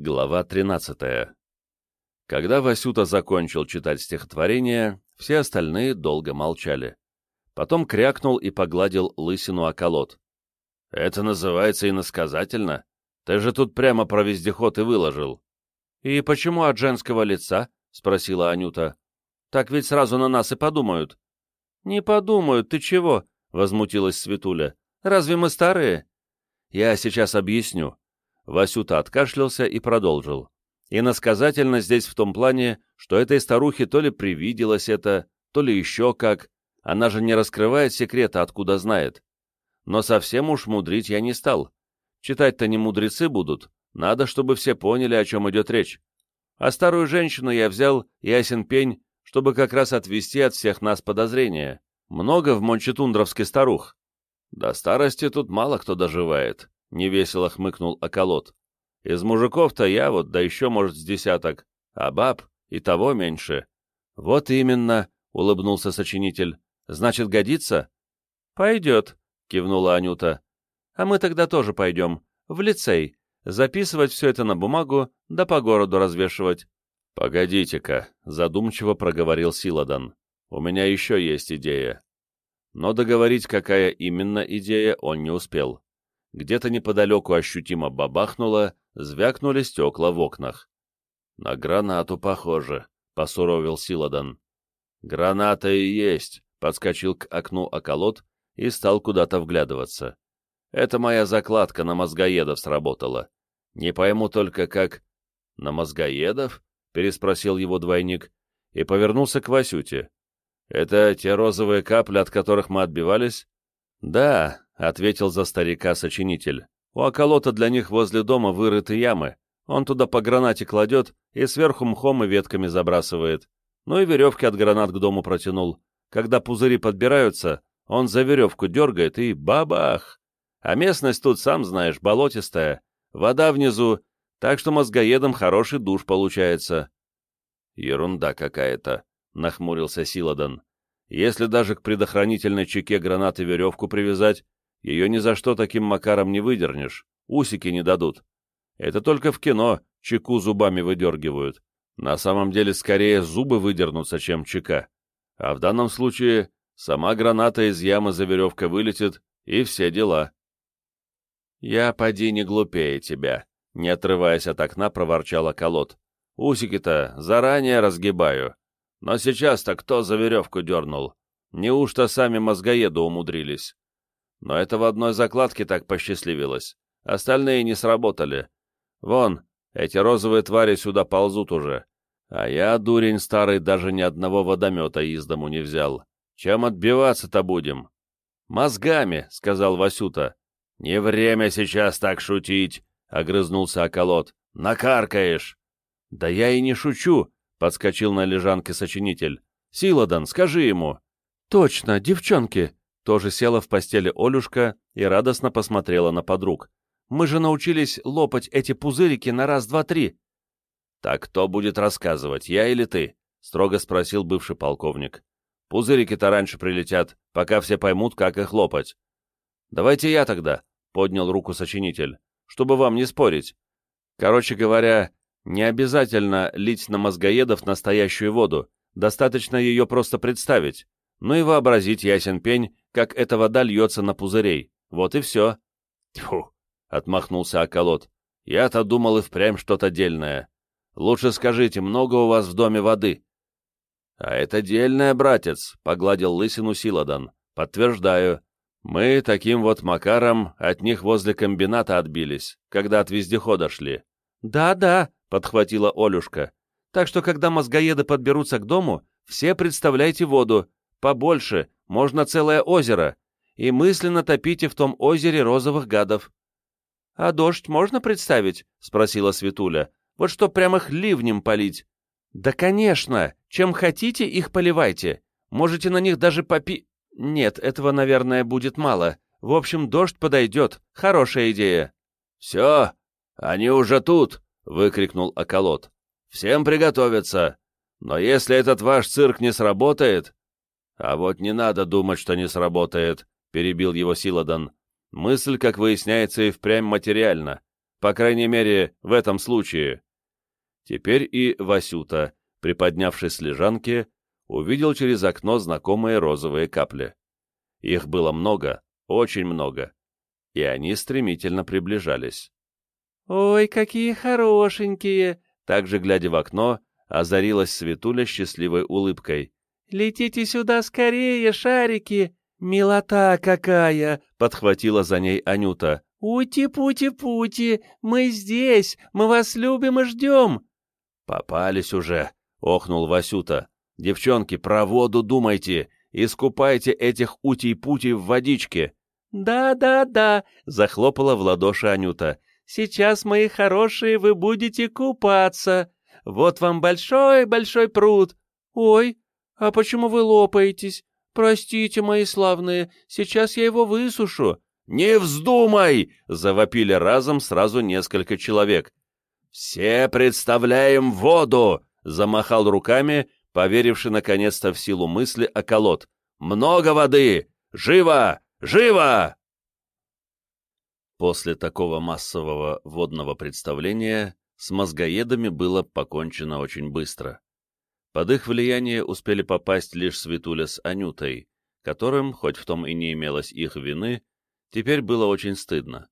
Глава 13. Когда Васюта закончил читать стихотворение, все остальные долго молчали. Потом крякнул и погладил лысину околот. «Это называется иносказательно? Ты же тут прямо про вездеход и выложил». «И почему от женского лица?» — спросила Анюта. «Так ведь сразу на нас и подумают». «Не подумают, ты чего?» — возмутилась Светуля. «Разве мы старые?» «Я сейчас объясню», Васюта откашлялся и продолжил. Иносказательно здесь в том плане, что этой старухе то ли привиделось это, то ли еще как. Она же не раскрывает секрета, откуда знает. Но совсем уж мудрить я не стал. Читать-то не мудрецы будут. Надо, чтобы все поняли, о чем идет речь. А старую женщину я взял, ясен пень, чтобы как раз отвести от всех нас подозрения. Много в Мончетундровске старух. До старости тут мало кто доживает. — невесело хмыкнул околот. «Из мужиков-то я вот, да еще, может, с десяток, а баб и того меньше». «Вот именно», — улыбнулся сочинитель. «Значит, годится?» «Пойдет», — кивнула Анюта. «А мы тогда тоже пойдем, в лицей, записывать все это на бумагу, да по городу развешивать». «Погодите-ка», — задумчиво проговорил Силадан. «У меня еще есть идея». Но договорить, какая именно идея, он не успел. Где-то неподалеку ощутимо бабахнуло, звякнули стекла в окнах. «На гранату похоже», — посуровил Силадан. «Граната и есть», — подскочил к окну околот и стал куда-то вглядываться. «Это моя закладка на мозгоедов сработала. Не пойму только, как...» «На мозгоедов?» — переспросил его двойник и повернулся к Васюте. «Это те розовые капли, от которых мы отбивались?» «Да, — ответил за старика сочинитель. «У околота для них возле дома вырыты ямы. Он туда по гранате кладет и сверху мхом и ветками забрасывает. Ну и веревки от гранат к дому протянул. Когда пузыри подбираются, он за веревку дергает и бабах! А местность тут, сам знаешь, болотистая. Вода внизу, так что мозгоедом хороший душ получается». «Ерунда какая-то», — нахмурился Силадан. «Если даже к предохранительной чеке гранаты веревку привязать, ее ни за что таким макаром не выдернешь, усики не дадут. Это только в кино чеку зубами выдергивают. На самом деле скорее зубы выдернутся, чем чека. А в данном случае сама граната из ямы за веревкой вылетит, и все дела. «Я, поди, не глупее тебя», — не отрываясь от окна, проворчала колод. «Усики-то заранее разгибаю. Но сейчас-то кто за веревку дернул? Неужто сами мозгоеды умудрились?» Но это в одной закладке так посчастливилось. Остальные не сработали. Вон, эти розовые твари сюда ползут уже. А я, дурень старый, даже ни одного водомета из дому не взял. Чем отбиваться-то будем? Мозгами, — сказал Васюта. Не время сейчас так шутить, — огрызнулся околот. Накаркаешь. Да я и не шучу, — подскочил на лежанке сочинитель. Силадан, скажи ему. Точно, девчонки, тоже села в постели Олюшка и радостно посмотрела на подруг. «Мы же научились лопать эти пузырики на раз, два, три». «Так кто будет рассказывать, я или ты?» — строго спросил бывший полковник. «Пузырики-то раньше прилетят, пока все поймут, как их лопать». «Давайте я тогда», — поднял руку сочинитель, — «чтобы вам не спорить. Короче говоря, не обязательно лить на мозгоедов настоящую воду, достаточно ее просто представить, ну и вообразить ясен пень, как эта вода льется на пузырей. Вот и все. Тьфу, — отмахнулся околот. Я-то думал и впрямь что-то дельное. Лучше скажите, много у вас в доме воды? А это дельное, братец, — погладил лысину Силадан. Подтверждаю. Мы таким вот макаром от них возле комбината отбились, когда от вездехода шли. Да-да, — подхватила Олюшка. Так что, когда мозгоеды подберутся к дому, все представляйте воду, побольше, можно целое озеро, и мысленно топите в том озере розовых гадов. — А дождь можно представить? — спросила Светуля. — Вот что прямо их ливнем полить. — Да, конечно! Чем хотите, их поливайте. Можете на них даже попи... Нет, этого, наверное, будет мало. В общем, дождь подойдет. Хорошая идея. — Все, они уже тут! — выкрикнул околот. — Всем приготовиться! Но если этот ваш цирк не сработает, «А вот не надо думать, что не сработает», — перебил его Силадан. «Мысль, как выясняется, и впрямь материальна. по крайней мере, в этом случае. Теперь и Васюта, приподнявшись с лежанки, увидел через окно знакомые розовые капли. Их было много, очень много, и они стремительно приближались. «Ой, какие хорошенькие!» Также, глядя в окно, озарилась Светуля счастливой улыбкой. «Летите сюда скорее, шарики! Милота какая!» — подхватила за ней Анюта. «Ути-пути-пути! Мы здесь! Мы вас любим и ждем!» «Попались уже!» — охнул Васюта. «Девчонки, про воду думайте! Искупайте этих утей-путей в водичке!» «Да-да-да!» — захлопала в ладоши Анюта. «Сейчас, мои хорошие, вы будете купаться! Вот вам большой-большой пруд! Ой, а почему вы лопаетесь? Простите, мои славные, сейчас я его высушу!» «Не вздумай!» — завопили разом сразу несколько человек. «Все представляем воду!» — замахал руками, поверивший наконец-то в силу мысли околот. «Много воды! Живо! Живо!» После такого массового водного представления с мозгоедами было покончено очень быстро. Под их влияние успели попасть лишь Светуля с Анютой, которым, хоть в том и не имелось их вины, теперь было очень стыдно.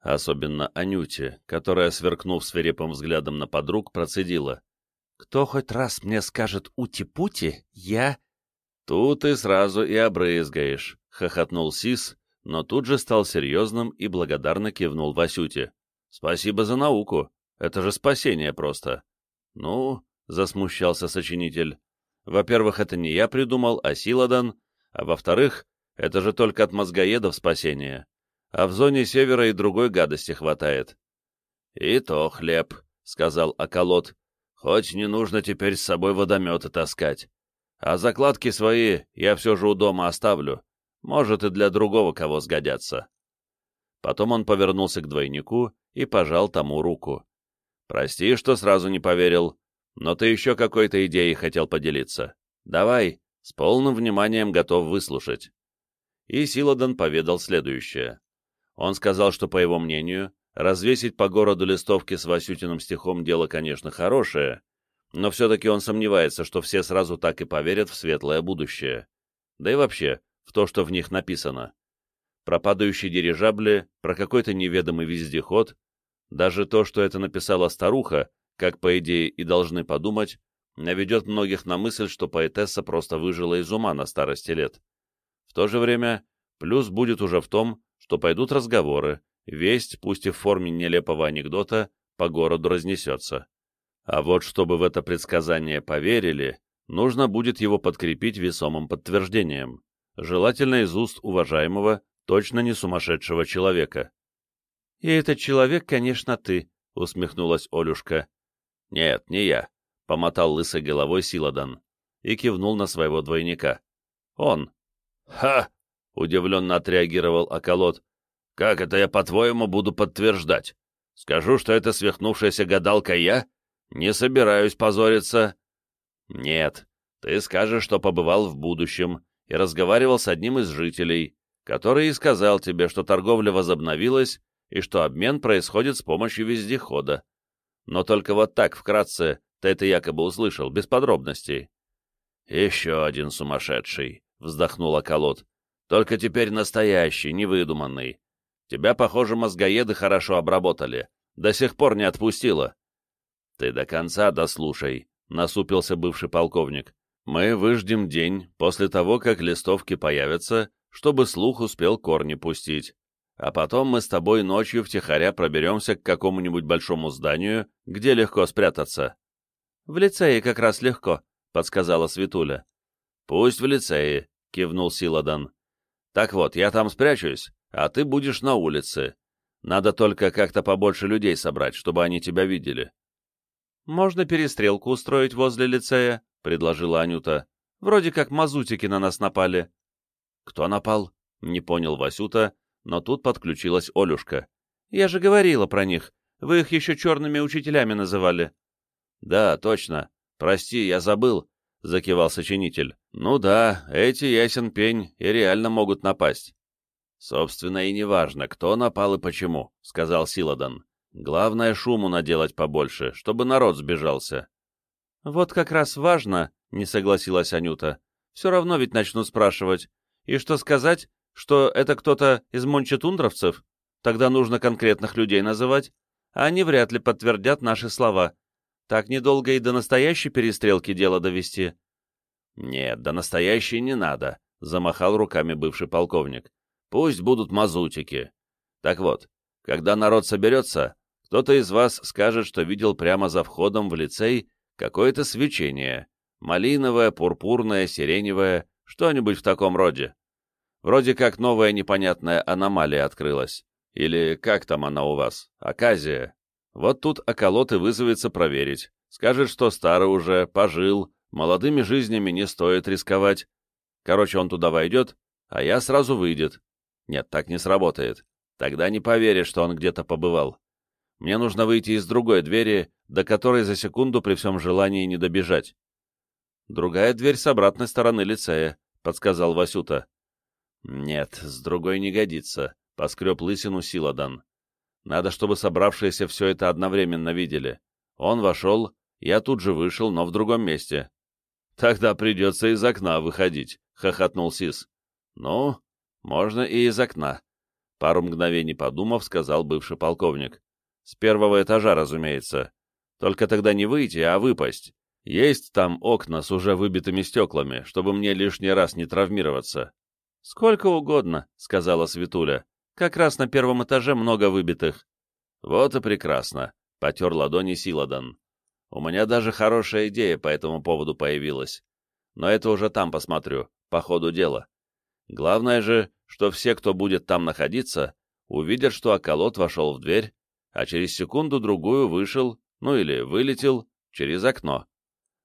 Особенно Анюте, которая, сверкнув свирепым взглядом на подруг, процедила. «Кто хоть раз мне скажет «ути-пути», я...» «Тут ты сразу и обрызгаешь», — хохотнул Сис, но тут же стал серьезным и благодарно кивнул Васюте. «Спасибо за науку. Это же спасение просто». «Ну, — засмущался сочинитель. «Во-первых, это не я придумал, а Силадан, а во-вторых, это же только от мозгоедов спасение, а в зоне севера и другой гадости хватает». «И то хлеб», — сказал Околот, — «хоть не нужно теперь с собой водометы таскать. А закладки свои я все же у дома оставлю, может, и для другого кого сгодятся». Потом он повернулся к двойнику и пожал тому руку. «Прости, что сразу не поверил, но ты еще какой-то идеей хотел поделиться. Давай, с полным вниманием готов выслушать. И Силадан поведал следующее. Он сказал, что, по его мнению, развесить по городу листовки с Васютиным стихом дело, конечно, хорошее, но все-таки он сомневается, что все сразу так и поверят в светлое будущее. Да и вообще, в то, что в них написано. Про падающие дирижабли, про какой-то неведомый вездеход, даже то, что это написала старуха, как, по идее, и должны подумать, наведет многих на мысль, что поэтесса просто выжила из ума на старости лет. В то же время, плюс будет уже в том, что пойдут разговоры, весть, пусть и в форме нелепого анекдота, по городу разнесется. А вот чтобы в это предсказание поверили, нужно будет его подкрепить весомым подтверждением, желательно из уст уважаемого, точно не сумасшедшего человека. — И этот человек, конечно, ты, — усмехнулась Олюшка. «Нет, не я», — помотал лысой головой Силадан и кивнул на своего двойника. «Он». «Ха!» — удивленно отреагировал Околот. «Как это я, по-твоему, буду подтверждать? Скажу, что это свихнувшаяся гадалка я? Не собираюсь позориться». «Нет, ты скажешь, что побывал в будущем и разговаривал с одним из жителей, который и сказал тебе, что торговля возобновилась и что обмен происходит с помощью вездехода. Но только вот так, вкратце, ты это якобы услышал, без подробностей. «Еще один сумасшедший», — вздохнула Колод. «Только теперь настоящий, невыдуманный. Тебя, похоже, мозгоеды хорошо обработали. До сих пор не отпустила». «Ты до конца дослушай», — насупился бывший полковник. «Мы выждем день после того, как листовки появятся, чтобы слух успел корни пустить а потом мы с тобой ночью втихаря проберемся к какому-нибудь большому зданию, где легко спрятаться». «В лицее как раз легко», — подсказала Светуля. «Пусть в лицее», — кивнул Силадан. «Так вот, я там спрячусь, а ты будешь на улице. Надо только как-то побольше людей собрать, чтобы они тебя видели». «Можно перестрелку устроить возле лицея», — предложила Анюта. «Вроде как мазутики на нас напали». «Кто напал?» — не понял Васюта, но тут подключилась Олюшка. «Я же говорила про них. Вы их еще черными учителями называли». «Да, точно. Прости, я забыл», — закивал сочинитель. «Ну да, эти ясен пень и реально могут напасть». «Собственно, и не важно, кто напал и почему», — сказал Силадан. Главное, шуму наделать побольше, чтобы народ сбежался. Вот как раз важно, — не согласилась Анюта. Все равно ведь начнут спрашивать. И что сказать, что это кто-то из мончетундровцев? Тогда нужно конкретных людей называть, они вряд ли подтвердят наши слова. Так недолго и до настоящей перестрелки дело довести. Нет, до настоящей не надо, — замахал руками бывший полковник. Пусть будут мазутики. Так вот, когда народ соберется, кто-то из вас скажет, что видел прямо за входом в лицей какое-то свечение. Малиновое, пурпурное, сиреневое, что-нибудь в таком роде. Вроде как новая непонятная аномалия открылась. Или как там она у вас? Аказия. Вот тут околот и вызовется проверить. Скажет, что старый уже, пожил, молодыми жизнями не стоит рисковать. Короче, он туда войдет, а я сразу выйдет. Нет, так не сработает. Тогда не поверишь, что он где-то побывал. Мне нужно выйти из другой двери, до которой за секунду при всем желании не добежать. «Другая дверь с обратной стороны лицея», — подсказал Васюта. «Нет, с другой не годится», — поскреб лысину Силадан. «Надо, чтобы собравшиеся все это одновременно видели. Он вошел, я тут же вышел, но в другом месте». «Тогда придется из окна выходить», — хохотнул Сис. «Ну, можно и из окна», — пару мгновений подумав, сказал бывший полковник. С первого этажа, разумеется. Только тогда не выйти, а выпасть. Есть там окна с уже выбитыми стеклами, чтобы мне лишний раз не травмироваться. — Сколько угодно, — сказала Светуля. — Как раз на первом этаже много выбитых. — Вот и прекрасно, — потер ладони Силадан. — У меня даже хорошая идея по этому поводу появилась. Но это уже там посмотрю, по ходу дела. Главное же, что все, кто будет там находиться, увидят, что околот вошел в дверь, а через секунду-другую вышел, ну или вылетел, через окно,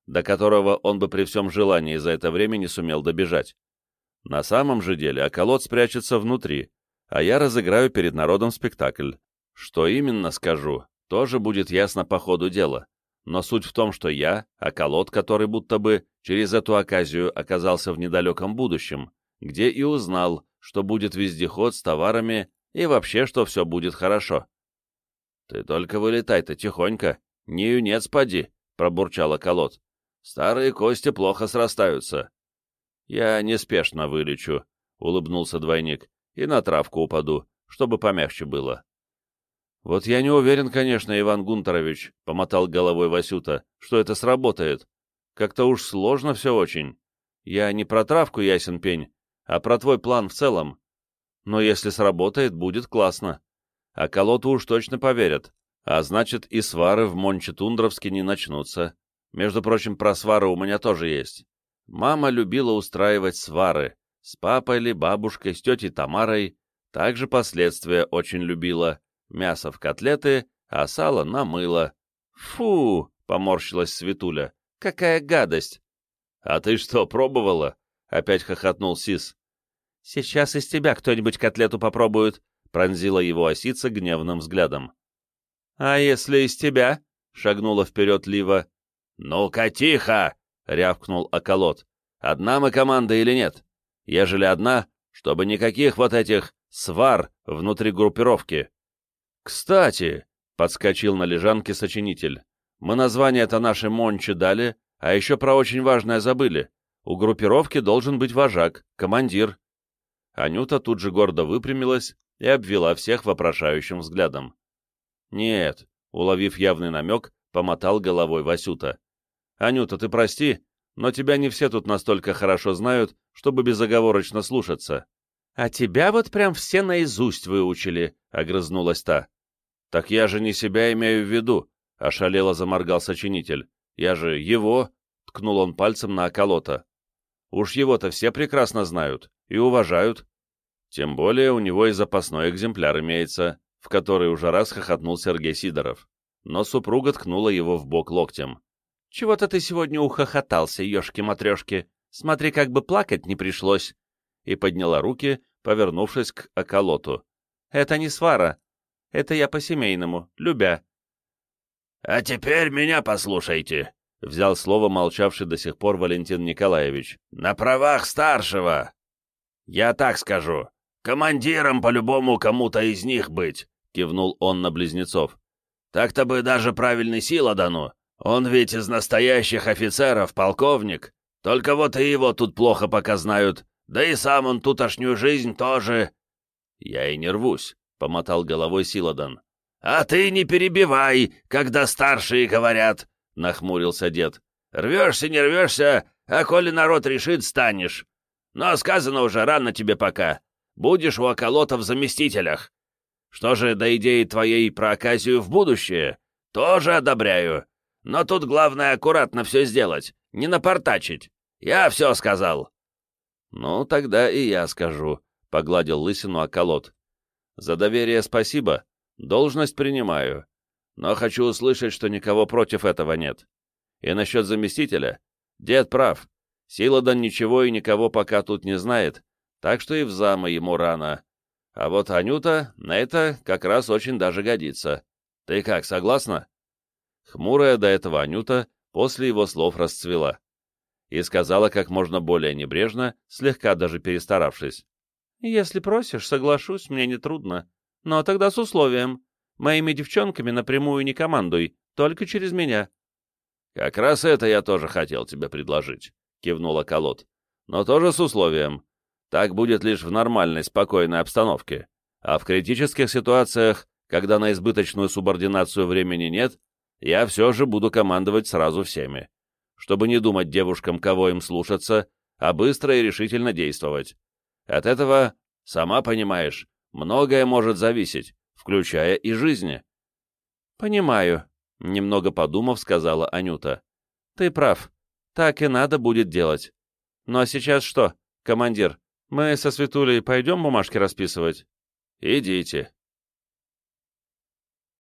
до которого он бы при всем желании за это время не сумел добежать. На самом же деле околот спрячется внутри, а я разыграю перед народом спектакль. Что именно скажу, тоже будет ясно по ходу дела. Но суть в том, что я, околот, который будто бы через эту оказию оказался в недалеком будущем, где и узнал, что будет вездеход с товарами и вообще, что все будет хорошо. «Ты только вылетай-то тихонько, не юнец поди», — пробурчала колод. «Старые кости плохо срастаются». «Я неспешно вылечу», — улыбнулся двойник, — «и на травку упаду, чтобы помягче было». «Вот я не уверен, конечно, Иван Гунтерович», — помотал головой Васюта, — «что это сработает. Как-то уж сложно все очень. Я не про травку, ясен пень, а про твой план в целом. Но если сработает, будет классно а колоту уж точно поверят, а значит и свары в Мончетундровске не начнутся. Между прочим, про свары у меня тоже есть. Мама любила устраивать свары, с папой или бабушкой, с тетей Тамарой, также последствия очень любила. Мясо в котлеты, а сало на мыло. «Фу!» — поморщилась Светуля. «Какая гадость!» «А ты что, пробовала?» — опять хохотнул Сис. «Сейчас из тебя кто-нибудь котлету попробует», — пронзила его осица гневным взглядом. «А если из тебя?» — шагнула вперед Лива. «Ну-ка, тихо!» — рявкнул околот. «Одна мы команда или нет? Ежели одна, чтобы никаких вот этих свар внутри группировки». «Кстати», — подскочил на лежанке сочинитель, «мы название-то нашей Мончи дали, а еще про очень важное забыли. У группировки должен быть вожак, командир». Анюта тут же гордо выпрямилась и обвела всех вопрошающим взглядом. «Нет», — уловив явный намек, помотал головой Васюта. «Анюта, ты прости, но тебя не все тут настолько хорошо знают, чтобы безоговорочно слушаться». «А тебя вот прям все наизусть выучили», — огрызнулась та. «Так я же не себя имею в виду», — ошалело заморгал сочинитель. «Я же его», — ткнул он пальцем на околота. «Уж его-то все прекрасно знают и уважают, тем более у него и запасной экземпляр имеется, в который уже раз хохотнул Сергей Сидоров. Но супруга ткнула его в бок локтем. «Чего-то ты сегодня ухохотался, ешки-матрешки. Смотри, как бы плакать не пришлось». И подняла руки, повернувшись к околоту. «Это не свара. Это я по-семейному, любя». «А теперь меня послушайте», — взял слово молчавший до сих пор Валентин Николаевич. «На правах старшего». «Я так скажу. Командиром по-любому кому-то из них быть, кивнул он на близнецов. Так-то бы даже правильный сила дану. Он ведь из настоящих офицеров, полковник. Только вот и его тут плохо пока знают. Да и сам он тутошнюю жизнь тоже...» «Я и не рвусь», — помотал головой Силадан. «А ты не перебивай, когда старшие говорят», — нахмурился дед. «Рвешься, не рвешься, а коли народ решит, станешь. Но сказано уже рано тебе пока. Будешь у околота в заместителях. Что же до идеи твоей про оказию в будущее? Тоже одобряю. Но тут главное аккуратно все сделать, не напортачить. Я все сказал». «Ну, тогда и я скажу», — погладил лысину околот. «За доверие спасибо. Должность принимаю. Но хочу услышать, что никого против этого нет. И насчет заместителя. Дед прав. Силадан ничего и никого пока тут не знает, так что и в замы ему рано. А вот Анюта на это как раз очень даже годится. Ты как, согласна?» Хмурая до этого Анюта после его слов расцвела и сказала как можно более небрежно, слегка даже перестаравшись. «Если просишь, соглашусь, мне нетрудно. Но тогда с условием. Моими девчонками напрямую не командуй, только через меня». «Как раз это я тоже хотел тебе предложить», — кивнула Колод. «Но тоже с условием. Так будет лишь в нормальной, спокойной обстановке. А в критических ситуациях, когда на избыточную субординацию времени нет, я все же буду командовать сразу всеми чтобы не думать девушкам, кого им слушаться, а быстро и решительно действовать. От этого, сама понимаешь, многое может зависеть, включая и жизни. «Понимаю», — немного подумав, сказала Анюта. «Ты прав. Так и надо будет делать. Ну а сейчас что, командир, мы со Светулей пойдем бумажки расписывать?» «Идите»,